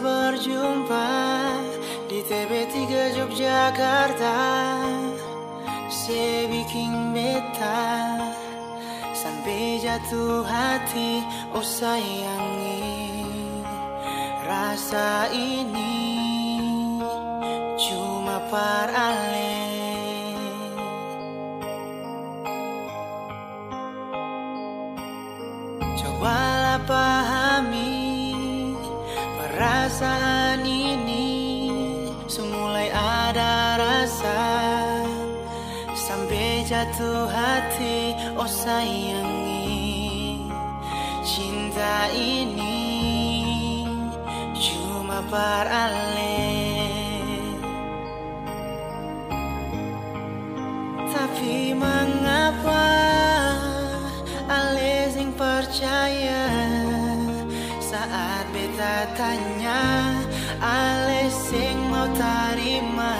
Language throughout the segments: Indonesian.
berjumpa di TB3 Yogyakarta. Saya bikin beta Sampai jatuh hati Oh sayangi Rasa ini. Cuma par ale Cobalah Perasaan ini. Semulai ada rasa Sampai jatuh hati. Oh sayangi Cinta ini. Cuma par Ale sing mau terima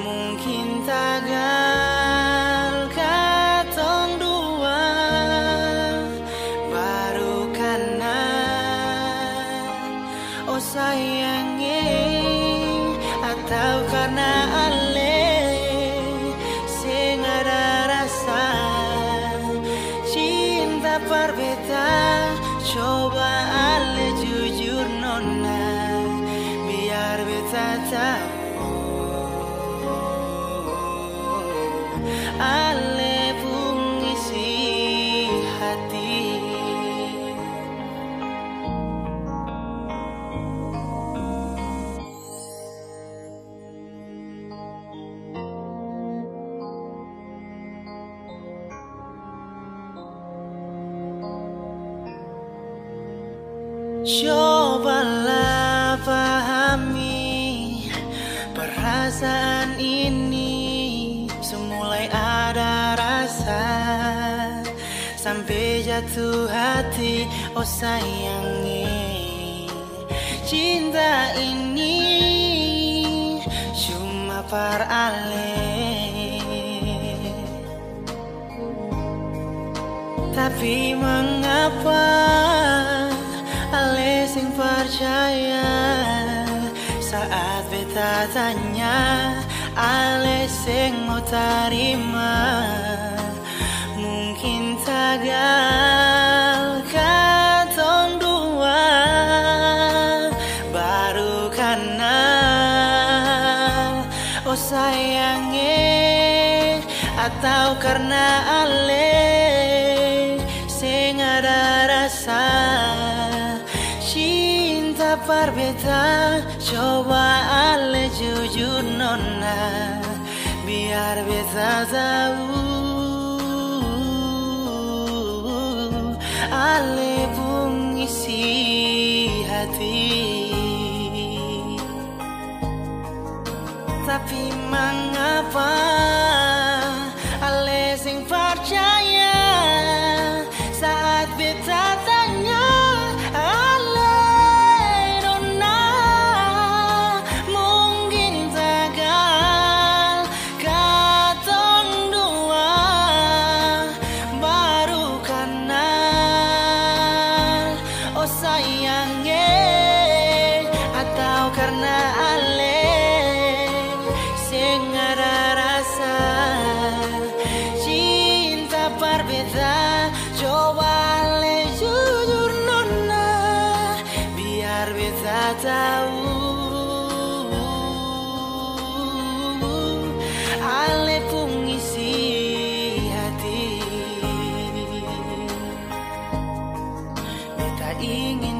Mungkin tagal katong dua Baru karena Oh sayangi Atau karena Cobalah pahami perasaan ini. Semulai ada rasa Sampai jatuh hati. Oh sayangi Cinta ini. Cuma par Tapi mengapa sing percaya Saat beta tanya Ale sing mau terima Mungkin tagal katong dua Baru karena Oh sayangi Atau karena Ale Sing ada rasa Cinta perbeda Coba ale jujur nona Biar beta tahu Ale isi hati. Tapi mengapa karena ale sing rasa cinta berbeda coba le jujur nona biar beta tahu. Ale pengisi hati. Beta ingin